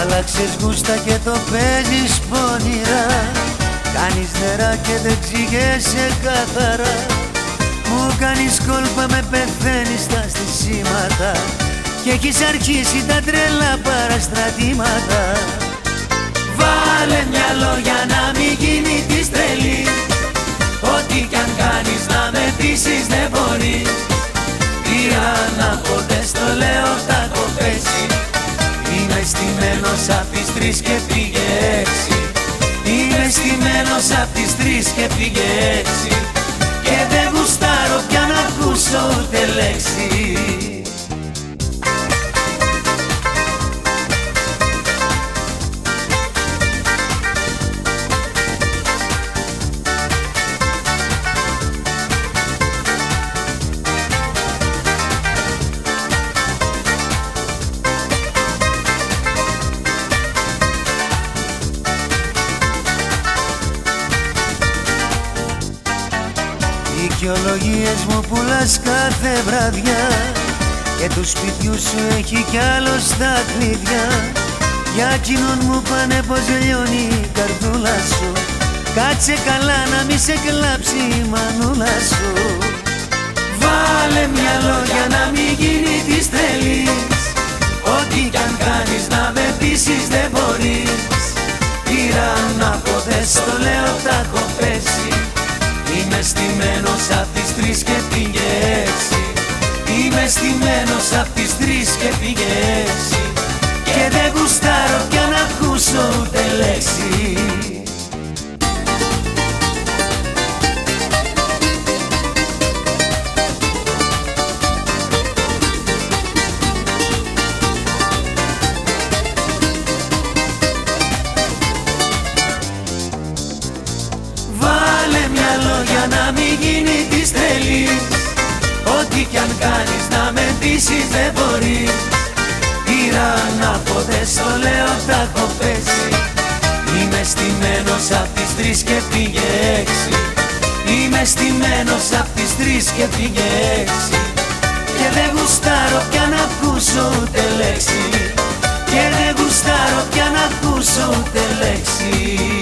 Άλλαξες γούστα και το παίζεις πονηρά. Κάνεις νερά και δεν ξηγέσαι καθαρά. Μου κάνεις κόλπα με πεθαίνεις στα στισίματα. Και έχεις αρχίσει τα τρελά παραστρατήματα. Βάλε μυαλό για στημένος απ' τις τρεις και πήγε έξι. Είμαι στημένος απ' τις τρεις και πήγε έξι Δικαιολογίες μου πουλάς κάθε βραδιά. Και του σπιτιού σου έχει κι άλλος στα κλειδιά. Για κοινόν μου πάνε πως λιώνει η καρδούλα σου. Κάτσε καλά να μη σε κλάψει η μανούλα σου. Βάλε μυαλό για να μην γίνει της τρελής. Ό,τι κι αν κάνεις να με πείσεις δεν μπορείς. Πήρα να ποτέ στο λέω τα έχω πέσει Είμαι στημένος απ' τις τρεις και πήγε έξι Είμαι στημένος απ' τις τρεις και πήγε έξι Και δεν γουστάρω πια να ακούσω ούτε λέξη για να μην γίνει της τρελής Ό,τι κι αν κάνεις να με πείσεις δεν μπορείς. Πήρα να ποτέ στο λέω τα έχω πέσει. Είμαι στημένος απ' τις τρεις και πήγε έξι. Είμαι στημένος απ' τις τρεις και πήγε έξι. Και δεν γουστάρω πια να ακούσω ούτε λέξη. Και δεν γουστάρω πια να ακούσω ούτε λέξη